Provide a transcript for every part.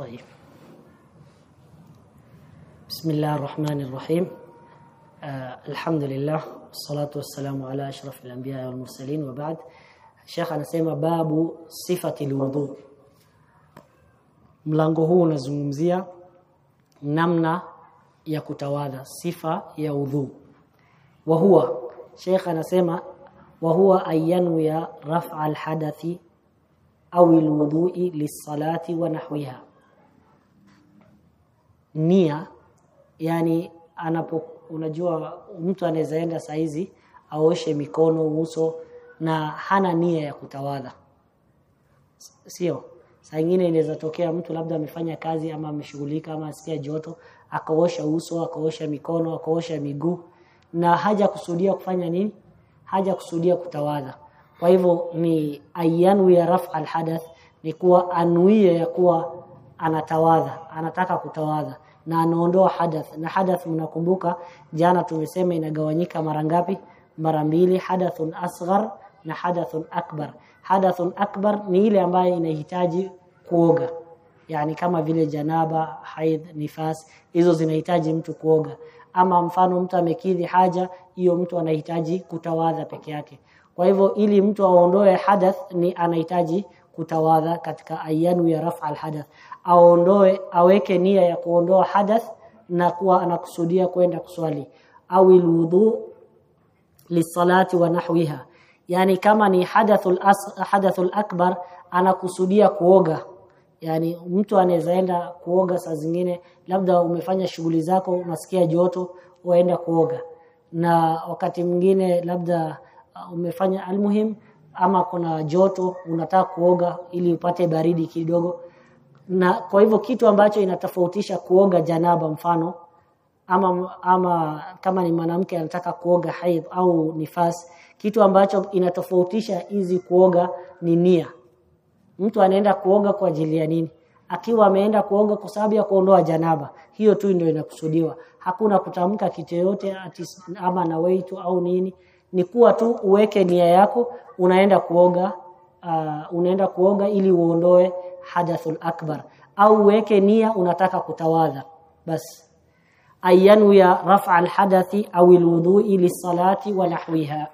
طيب بسم الله الرحمن الرحيم آه الحمد لله والصلاة والسلام على أشرف الأنبياء والمرسلين وبعد Sheikh anasema babu sifati alwudu. Mlango huu unazungumzia namna ya kutawadha, sifa ya udhu. Wa huwa Sheikh anasema wa huwa ayanu ya raf'a alhadathi au alwudu'i lis-salati wa nahwiha. Nia. Yani anapo unajua mtu anaweza enda saizi aoshe mikono uso na hana nia ya kutawadha sio. Saa nyingine inaweza tokea mtu labda amefanya kazi ama ameshughulika ama asikia joto akaosha uso akaosha mikono akaosha miguu na haja kusudia kufanya nini? Haja kusudia kutawadha kwa hivyo ni ayanu ya raf alhadath ni kuwa anuie ya kuwa anatawadha anataka kutawadha. Na anaondoa hadath. Na hadath mnakumbuka jana tumesema inagawanyika mara ngapi? Mara mbili. Hadathun asghar na hadathun akbar. Hadathun akbar ni ile ambayo inahitaji kuoga. Yani kama vile janaba haid nifas hizo zinahitaji mtu kuoga. Ama mfano mtu amekidhi haja hiyo mtu anahitaji kutawadha peke yake. Kwa hivyo ili mtu aondoe hadath ni anahitaji kutawadha katika ayanu ya rafa alhadath aondoe aweke nia ya kuondoa hadath na kuwa anakusudia kwenda kuswali. Au ilwudu lisalati wa nahwiha. Yani kama ni hadathul as, hadathul akbar anakusudia kuoga. Yani mtu anawezaenda kuoga saa zingine labda umefanya shughuli zako unasikia joto waenda kuoga. Na wakati mwingine labda uh, umefanya almuhim ama kuna joto unataka kuoga ili upate baridi kidogo na kwa hivyo kitu ambacho inatofautisha kuoga janaba mfano ama ama kama ni mwanamke anataka kuoga haidh au nifas kitu ambacho inatofautisha hizi kuoga ni nia. Mtu anaenda kuoga kwa ajili ya nini? Akiwa ameenda kuoga kwa sababu ya kuondoa janaba hiyo tu ndio inakusudiwa. Hakuna kutamka kitu yote ama na weitu au nini. Ni kuwa tu uweke nia yako unaenda kuoga uh, unaenda kuoga ili uondoe hadathul akbar au uweke nia unataka kutawadha basi ayanu ya raf'a alhadathi au alwudu'i lisalati wa nahwiha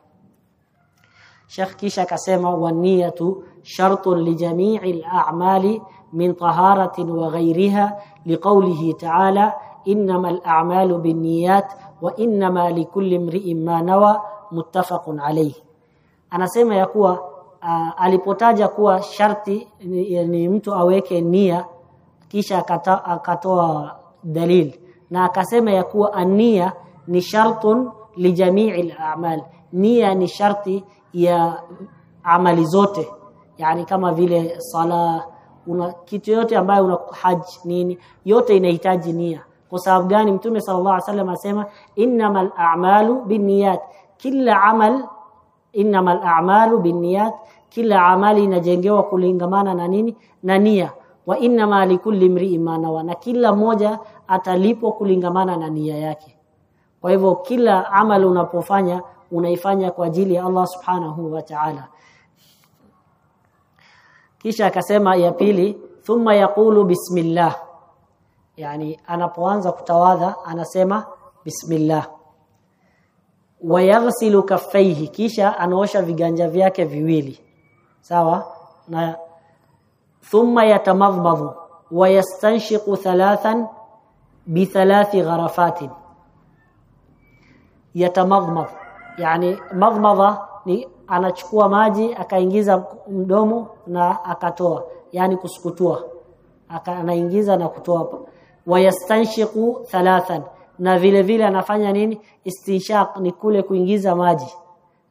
Sheikh kisha akasema waniyatu shartun li jami'i al-a'mali min taharatin wa ghayriha liqawlihi ta'ala innamal a'malu binniyat wa innama likulli imri'in ma nawa muttafaqun alayhi anasema ya kuwa uh, alipotaja kuwa sharti ni, ni mtu aweke nia kisha akatoa dalil na akasema ya kuwa ania ni shartun li jami'i al-a'mal nia ni sharti ya amali zote yani kama vile sala una kitu yote ambayo una haji nini yote inahitaji nia. Kwa sababu gani? Mtume sallallahu alaihi wasallam asema innamal a'malu binniyat kila amal innamal a'malu binniyat kila amali inajengewa kulingamana na nini? Na nia. Wa inna ma likulli mri'in ma nawa. Na kila mmoja atalipwa kulingamana na nia yake. Kwa hivyo kila amali unapofanya unaifanya kwa ajili ya Allah subhanahu wa ta'ala. Kisha akasema ya pili thumma yaqulu bismillah. Yani anapoanza kutawadha anasema bismillah. Wayaghsilu kaffaihi. Kisha anaosha viganja vyake viwili sawa? Na thumma yatamadhmadhu wayastanshiqu thalathan bi thalathi gharafatin. Yatamadhmadh yani madhmadha ni anachukua maji akaingiza mdomo na akatoa yani kusukutua. Aka, anaingiza na kutoa wayastanshiqu thalathan na vile vile anafanya nini? Istinshaq ni kule kuingiza maji.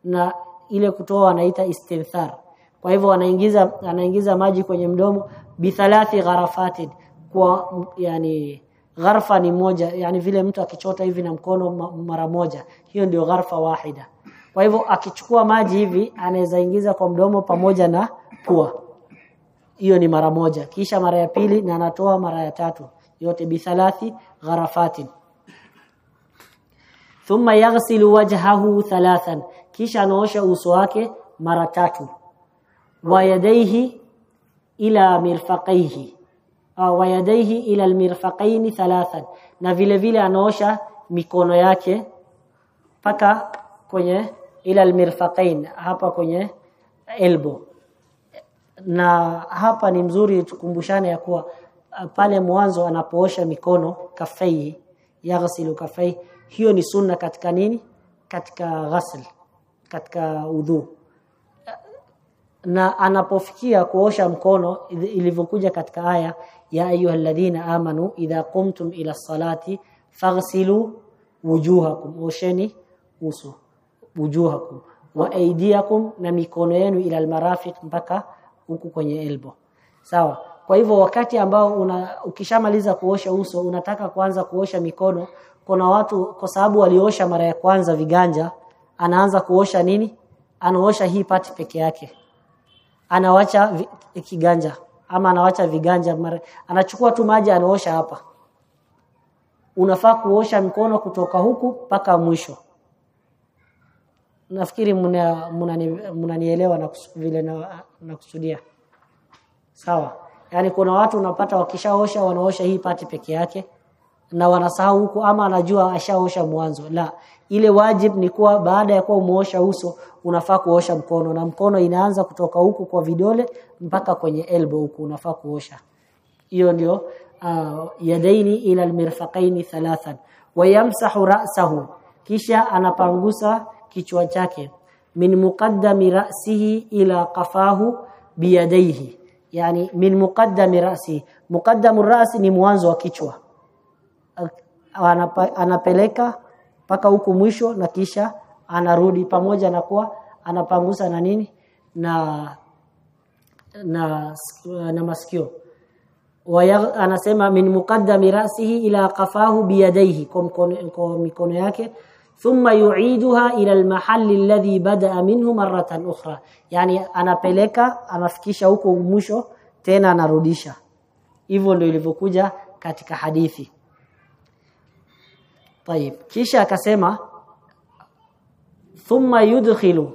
Na ile kutoa anaita istinthar kwa hivyo anaingiza anaingiza maji kwenye mdomo bithalathi gharafatin. Kwa yani gharfa ni moja yani vile mtu akichota hivi na mkono mara moja. Hiyo ndio gharfa wahida. Kwa hivyo akichukua maji hivi anaweza ingiza kwa mdomo pamoja na pua. Hiyo ni mara moja. Kisha mara ya pili na anatoa mara ya tatu. Yote bithalathi gharafatin. Thumma yaghsilu wajhahu thalathan. Kisha anaosha uso wake mara tatu yadaihi ila mirfaqaihi wa ila almirfaqaini thalathan na vile vile anaosha mikono yake paka kwenye ila almirfaqain hapa kwenye elbow. Na hapa ni mzuri tukumbushane ya kuwa uh, pale mwanzo anapoosha mikono kafai yaghsilu kafai hiyo ni sunna katika nini? Katika ghasl katika udhu na anapofikia kuosha mkono ilivyokuja katika aya ya ayyuhalladhina amanu idha qumtum ila salati faghsilu wujuhakum. Osheni uso wujuhakum wa aydiyakum na mikono yenu ila almarafiq mpaka huku kwenye elbow. Sawa? Kwa hivyo wakati ambao una ukishamaliza kuosha uso unataka kuanza kuosha mikono kuna watu kwa sababu waliosha mara ya kwanza viganja anaanza kuosha nini? Anaosha hii pati peke yake anawacha kiganja. Ama anawacha viganja mara, anachukua tu maji anaosha hapa. Unafaa kuosha mkono kutoka huku paka mwisho. Nafikiri mnanielewa na vile nakusudia na sawa. Yani kuna watu unapata wakishaosha wanaosha hii pati peke yake na wanasahau huko ama anajua ashaosha mwanzo. La ile wajib ni kuwa baada ya kuwa umeosha uso unafaa kuosha mkono. Na mkono inaanza kutoka huku kwa vidole mpaka kwenye elbow huku unafaa kuosha. Hiyo ndio uh, yadaini ila almirfaqaini thalathan. Wayamsahu ra'sahu. Kisha anapangusa kichwa chake. Min muqaddami ra'sihi ila qafahu biyadaihi. Yani min muqaddami ra'si muqaddamu ra'si ni mwanzo wa kichwa Anapeleka mpaka huku mwisho na kisha anarudi pamoja na kuwa anapangusa na nini? Na na na masikio. Waya, anasema min muqaddami ra'sihi ila qafahu biyadaihi kwa mikono yake. Thumma yu'iduha ila almahalli alladhi bada'a minhu marratan ukhra. Yani anapeleka anafikisha huko mwisho tena anarudisha. Hivyo ndio ilivyokuja katika hadithi طيب كيشا كسيما ثم يدخل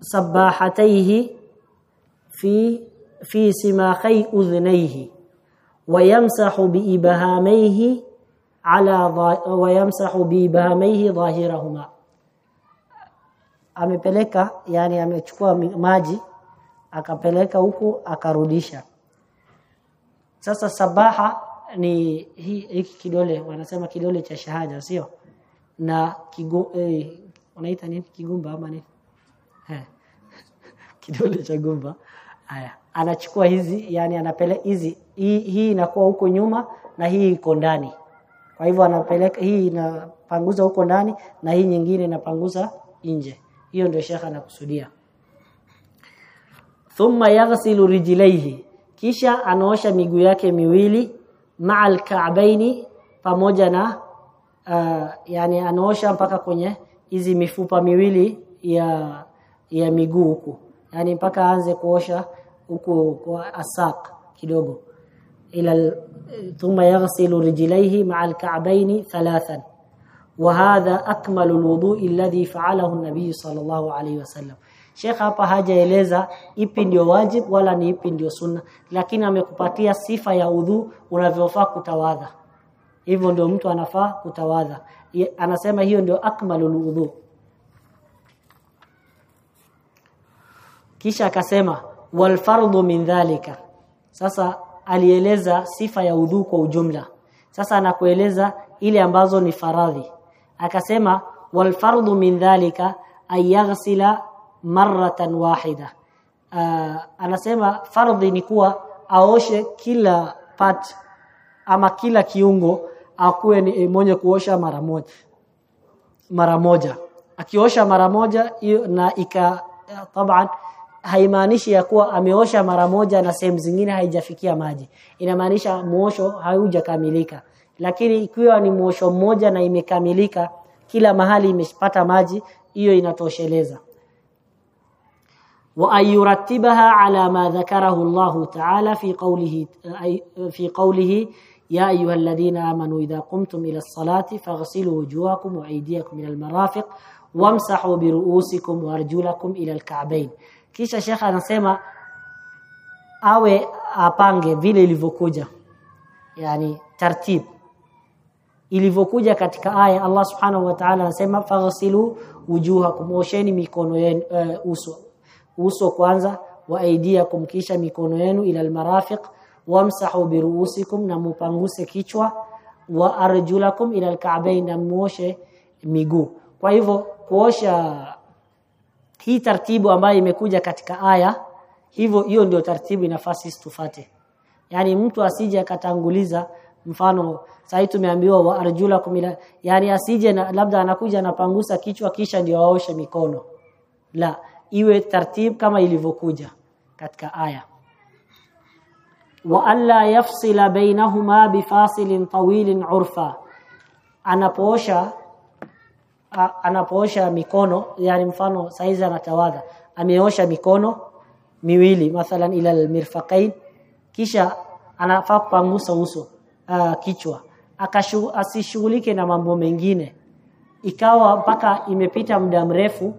صباحتيه في في سماخي أذنيه ويمسح بإبهاميه على ويمسح بإبهاميه ظاهرهما. Amepeleka yani amechukua maji akapeleka huku akarudisha. Sasa sabaha ni hiki kidole wanasema kidole cha shahada sio? Na kigu, eh, unaita nini? Kigumba ama nini? Eh. kidole cha gumba. Haya. Anachukua hizi yani anapeleka hizi hii, hii inakuwa huko nyuma na hii iko ndani. Kwa hivyo anapeleka hii inapanguza huko ndani na hii nyingine inapanguza nje. Hiyo ndio shekha anakusudia. Thumma yaghsilu rijlaihi. Kisha anaosha miguu yake miwili ma'al ka'baini pamoja na uh, yani anaosha mpaka kwenye hizi mifupa miwili ya ya miguu huku yani mpaka aanze kuosha huku kwa asaq kidogo ila thumma yaghsilu rijlaihi ma'al ka'baini thalathan وهذا أكمل الوضوء الذي فعله النبي صلى الله عليه وسلم Sheikh hapa hajaeleza ipi ndio wajib wala ni ipi ndio sunna lakini amekupatia sifa ya udhu unavyofaa kutawadha. Hivyo ndio mtu anafaa kutawadha. Anasema hiyo ndio akmalul udhu. Kisha akasema wal fardhu min dhalika. Sasa alieleza sifa ya udhu kwa ujumla. Sasa anakueleza ile ambazo ni faradhi. Akasema wal fardhu min dhalika ay yaghsila maratan wahida. Uh, anasema fardhi ni kuwa aoshe kila part ama kila kiungo akuwe ni mwenye kuosha mara moja mara moja. Akiosha mara moja na ika taban haimaanishi ya kuwa ameosha mara moja na sehemu zingine haijafikia maji. Inamaanisha muosho haujakamilika. Lakini ikiwa ni muosho mmoja na imekamilika kila mahali imepata maji hiyo inatosheleza وأن يرتبها على ما ذكره الله تعالى في قوله في قوله يا أيها الذين آمنوا إذا قمتم إلى الصلاة فاغسلوا وجوهكم وأيديكم إلى المرافق وامسحوا برؤوسكم وأرجلكم إلى الكعبين. كيش الشيخ أنا سيما أوي أبانج اللي لفوكوجا يعني ترتيب. اللي إلفوكوجا كتك آية الله سبحانه وتعالى سيما فاغسلوا وجوهكم. وشيني ميكونوا آه، أوسوا uso kwanza wa aidiakum kisha mikono yenu ila almarafiq wamsahu biruusikum na mupanguse kichwa wa arjulakum ila alka'bayn na muoshe miguu. Kwa hivyo kuosha hii taratibu ambayo imekuja katika aya hivyo hiyo ndio taratibu inafaa tufate. Yani mtu asije akatanguliza mfano sasa tumeambiwa wa arjulakum ila yani asije na, labda anakuja anapangusa kichwa kisha ndio aoshe mikono. La iwe tartib kama ilivyokuja katika aya. Wa alla yafsila bainahuma bifasilin tawilin urfa. Anapoosha anapoosha mikono yani mfano saizi anatawadha ameosha mikono miwili mathalan ila almirfaqain kisha anafaa kupangusa uso uh, kichwa akashu asishughulike na mambo mengine. Ikawa mpaka imepita muda mrefu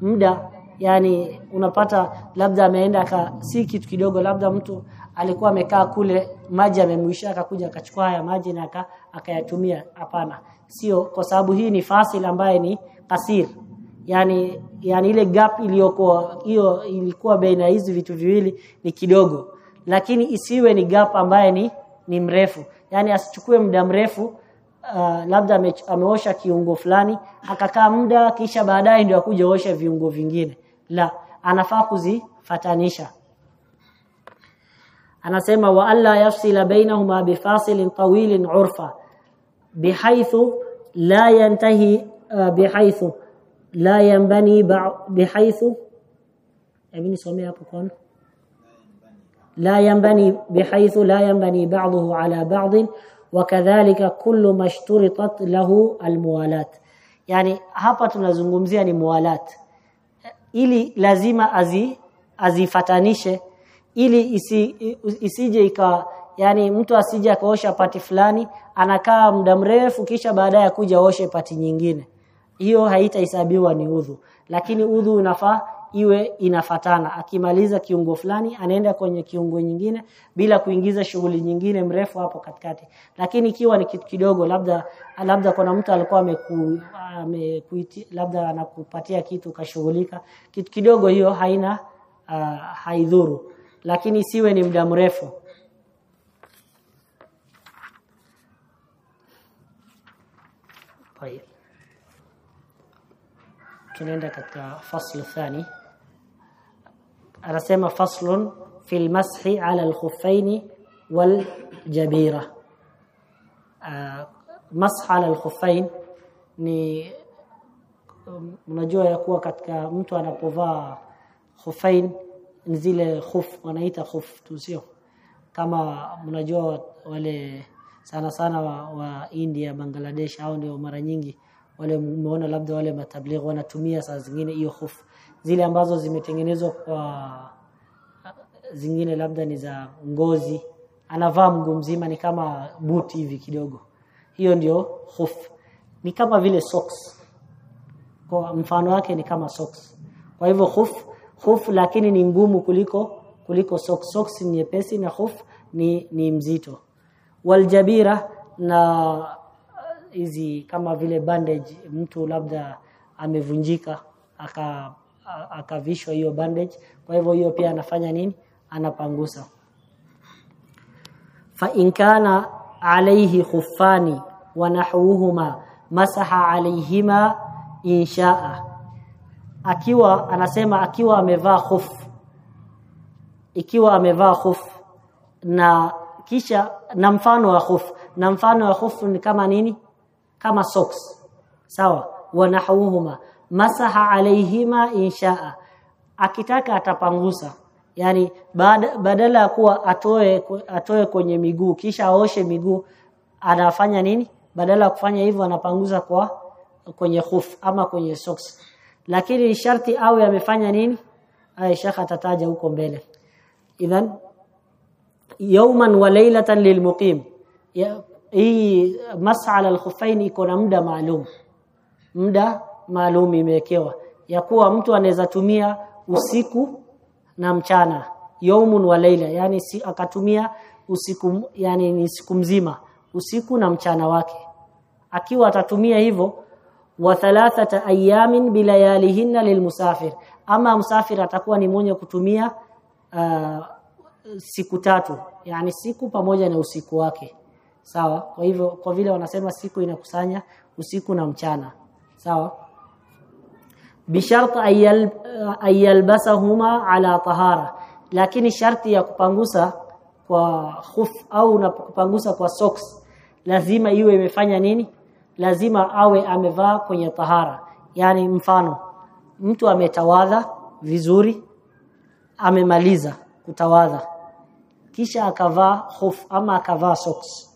muda yani unapata labda ameenda si kitu kidogo labda mtu alikuwa amekaa kule maji amemwisha akakuja akachukua haya maji na akayatumia. Hapana. Sio kwa sababu hii ni fasil ambaye ni kasir yani yani ile gap iliyokuwa hiyo ilikuwa baina hizi vitu viwili ni kidogo. Lakini isiwe ni gap ambaye ni ni mrefu. Yani asichukue muda mrefu uh, labda ame, ameosha kiungo fulani akakaa muda kisha baadaye ndio akuja osha viungo vingine la anafaa kuzifatanisha anasema wa alla yafsila bainahuma bifasilin tawilin urfa bihaythu la yantahi uh, bihaythu la yanbani bihaythu abini somea hapo kwa لا ينبني بحيث لا ينبني بعضه على بعض وكذلك كل ما اشترطت له الموالاه يعني hapa tunazungumzia ni muwalat ili lazima azi azifatanishe ili isi, isije ikawa yani mtu asije akaosha pati fulani anakaa muda mrefu kisha baadaye kuja oshe pati nyingine. Hiyo haitahesabiwa ni udhu. Lakini udhu unafaa iwe inafatana akimaliza kiungo fulani anaenda kwenye kiungo nyingine bila kuingiza shughuli nyingine mrefu hapo katikati lakini ikiwa ni kitu kidogo labda labda kuna mtu alikuwa ameku, amekuiti labda anakupatia kitu kashughulika kitu kidogo hiyo haina uh, haidhuru lakini siwe ni muda mrefu طيب tunaenda katika faslu thani anasema faslun fil mashi ala al-khuffaini wal jabira. Mash ala al-khuffain ni unajua ya kuwa katika mtu anapovaa khuffain zile khuf wanaita khuf tu sio? Kama mnajua wale sana sana wa, wa India Bangladesh au ndio mara nyingi wale umeona labda wale matabligh wanatumia saa zingine hiyo khuf zile ambazo zimetengenezwa kwa zingine labda ni za ngozi. Anavaa mguu mzima ni kama boot hivi kidogo. Hiyo ndio khuf ni kama vile socks. Kwa mfano wake ni kama socks. Kwa hivyo khuf khuf lakini ni ngumu kuliko kuliko socks. Socks ni nyepesi na khuf ni ni mzito. Waljabira na hizi kama vile bandage mtu labda amevunjika aka akavishwa hiyo bandage. Kwa hivyo hiyo pia anafanya nini? Anapangusa. Fa in kana alayhi khuffani wa nahuhuma masaha alayhima inshaa. Akiwa anasema akiwa amevaa khuf ikiwa amevaa khuf na kisha na mfano wa khuf na mfano wa khuf ni kama nini? Kama socks. Sawa. Wa nahwuhuma masaha alayhima inshaa. Akitaka atapangusa. Yani badala ya kuwa atoe atoe kwenye miguu kisha aoshe miguu anafanya nini? Badala ya kufanya hivyo anapanguza kwa kwenye khuf ama kwenye socks. Lakini sharti awe amefanya nini? Aya shekh atataja huko mbele. Idhan yawman wa laylatan lilmuqim hii mas'ala al-khuffain iko na muda maalum. Muda maalum imewekewa. Ya kuwa mtu anaweza tumia usiku na mchana yaumun wa laila yani si, akatumia usiku yani ni siku mzima usiku na mchana wake. Akiwa atatumia hivyo wa thalathata ayamin bilayalihinna lilmusafir ama msafir atakuwa ni mwenye kutumia uh, siku tatu yani siku pamoja na usiku wake. Sawa? Kwa hivyo kwa vile wanasema siku inakusanya usiku na mchana. Sawa bishart ayal ayalbasahuma ala tahara lakini sharti ya kupangusa kwa khuf au na kupangusa kwa socks lazima iwe imefanya nini lazima awe amevaa kwenye tahara yani mfano mtu ametawadha vizuri amemaliza kutawadha kisha akavaa khuf ama akavaa socks.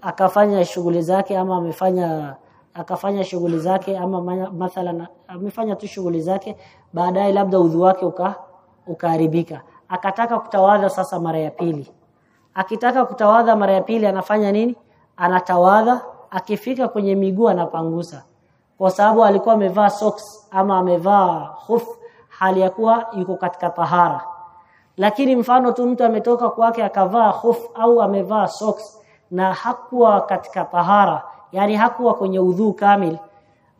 akafanya shughuli zake ama amefanya akafanya shughuli zake ama mathalan amefanya tu shughuli zake baadaye labda udhu wake uka ukaharibika. Akataka kutawadha sasa mara ya pili. Akitaka kutawadha mara ya pili anafanya nini? Anatawadha. Akifika kwenye miguu anapangusa. Kwa sababu alikuwa amevaa socks ama amevaa khuf hali ya kuwa yuko katika tahara. Lakini mfano tu mtu ametoka kwake akavaa khuf au amevaa socks na hakuwa katika tahara yani hakuwa kwenye udhu kamil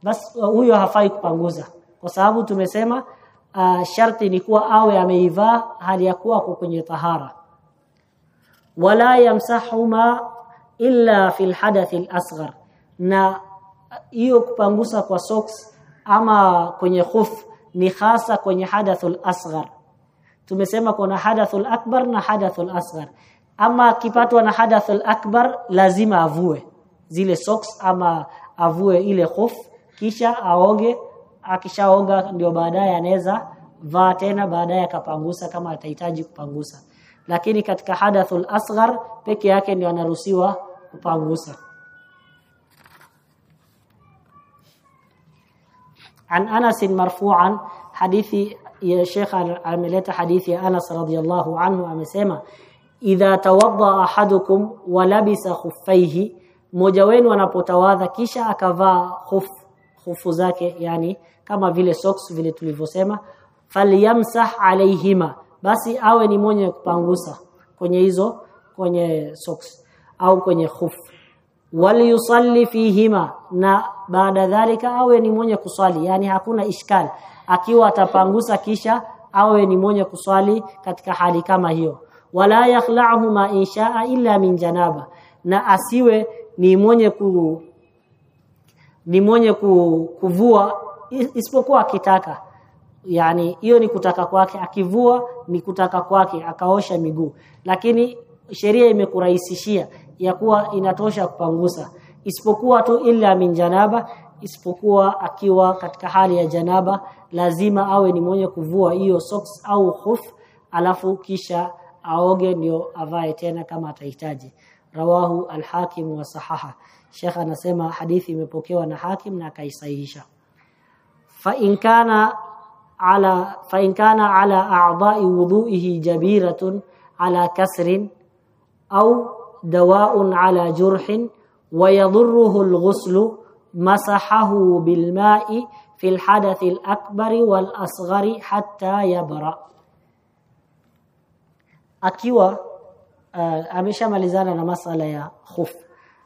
bas huyo hafai kupanguza. Kwa sababu tumesema uh, sharti ni kuwa awe ameivaa hali ya kuwa kwenye tahara. Wala yamsahuma illa fil hadath al-asghar na hiyo kupangusa kwa socks ama kwenye khuf ni hasa kwenye hadathul asghar. Tumesema kuna hadathul akbar na hadathul asghar. Ama akipatwa na hadathul akbar lazima avue zile socks ama avue ile khuf kisha aoge akishaoga ndio baadaye anaweza vaa tena baadaye akapangusa kama atahitaji kupangusa. Lakini katika hadathul asghar peke yake ndio anaruhusiwa kupangusa. An Anas marfu'an hadithi ya Sheikh ameleta hadithi ya Anas radhiyallahu anhu amesema idha tawadda ahadukum wa labisa khuffayhi mmoja wenu anapotawadha kisha akavaa hofu hofu zake yani kama vile socks vile tulivyosema falyamsah alaihima basi awe ni mwenye kupangusa kwenye hizo kwenye socks au kwenye khuf waliyusalli fihima na baada dhalika awe ni mwenye kuswali yani hakuna ishkal akiwa atapangusa kisha awe ni mwenye kuswali katika hali kama hiyo. Wala yakhla'uhuma insha'a illa min janaba na asiwe ni mwenye ku ni mwenye ku, kuvua isipokuwa akitaka. Yani hiyo ni kutaka kwake. Akivua ni kutaka kwake akaosha miguu. Lakini sheria imekurahisishia ya kuwa inatosha kupangusa. Isipokuwa tu illa min janaba isipokuwa akiwa katika hali ya janaba lazima awe ni mwenye kuvua hiyo socks au khuf alafu kisha aoge ndio avae tena kama atahitaji rawahu al-hakim wa sahaha Sheikh anasema hadithi imepokewa na hakim na akaisahihisha fa in kana ala fa in kana ala a'dha'i wudu'ihi jabiratun ala kasrin au dawa'un ala jurhin wa yadhurruhu al-ghuslu masahahu bil ma'i al-hadath al-akbar wal asghar hatta yabra akiwa uh, ameshamalizana na masala ya khuf.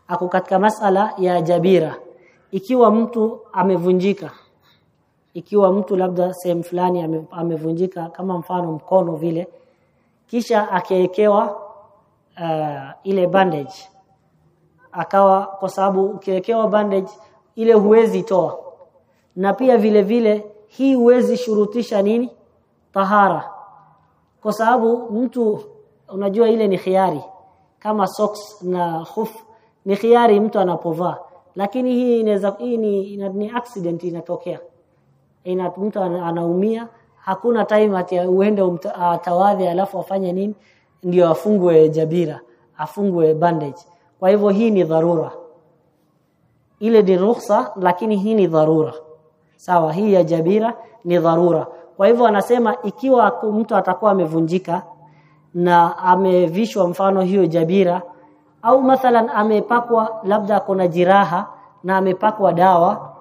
Ako katika masala ya jabira. Ikiwa mtu amevunjika ikiwa mtu labda sehemu fulani ame, amevunjika kama mfano mkono vile kisha akiwekewa uh, ile bandage. Akawa kwa sababu ukiwekewa bandage ile huwezi toa. Na pia vile vile hii huwezi shurutisha nini? Tahara. Kwa sababu mtu unajua ile ni khiari. Kama socks na khuf ni khiari mtu anapovaa. Lakini hii inaweza hii ni, ina, ni accident inatokea. Ina mtu anaumia hakuna time ati uende atawadhi alafu afanye nini? Ndio afungwe jabira afungwe bandage. Kwa hivyo hii ni dharura. Ile ni ruhusa lakini hii ni dharura. Sawa hii ya jabira ni dharura. Kwa hivyo anasema ikiwa mtu atakuwa amevunjika na amevishwa mfano hiyo jabira au mathalan amepakwa labda kuna jiraha na amepakwa dawa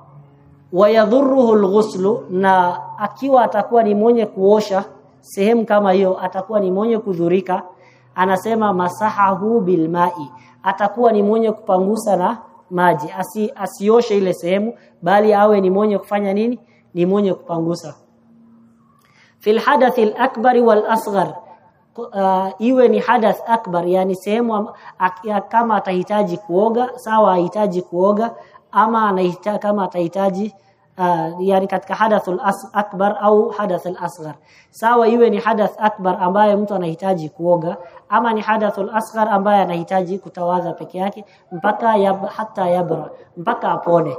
wayadhuruhu alghuslu na akiwa atakuwa ni mwenye kuosha sehemu kama hiyo atakuwa ni mwenye kudhurika anasema masahahu bilmai atakuwa ni mwenye kupangusa na maji. Asi, asioshe ile sehemu bali awe ni mwenye kufanya nini? Ni mwenye kupangusa. Fil hadath al akbar wal asghar uh, iwe ni hadath akbar yani sehemu kama atahitaji kuoga sawa ahitaji kuoga ama anahitaji kama atahitaji uh, yani katika hadathul akbar au hadathul asghar. Sawa iwe ni hadath akbar ambaye mtu anahitaji kuoga ama ni hadathul asghar ambaye anahitaji kutawadha peke yake mpaka yab, hata yabra mpaka apone.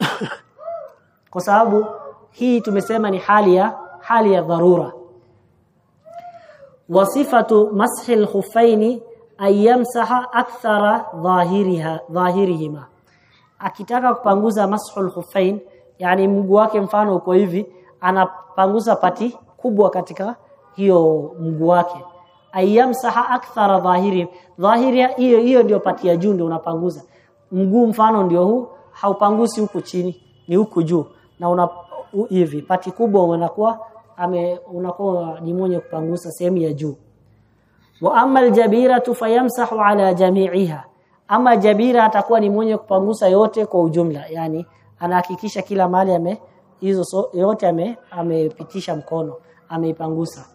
Kwa sababu hii tumesema ni hali ya hali ya dharura wasifatu mashi al-khuffaini ayamsaha akthara dhahiriha dhahirihima. Akitaka kupanguza mashul khuffain yani mguu wake mfano uko hivi anapanguza pati kubwa katika hiyo mguu wake. Ayamsaha akthara dhahiri dhahiri hiyo hiyo ndio pati ya juu ndio unapanguza. Mguu mfano ndio huu haupangusi huku chini ni huku juu. Na una hivi pati kubwa unakuwa ame unakuwa ni mwenye kupangusa sehemu ya juu. Wa amma aljabira fayamsahu ala jami'iha. Ama jabira atakuwa ni mwenye kupangusa yote kwa ujumla yani anahakikisha kila mali ame hizo so, yote ame amepitisha mkono ameipangusa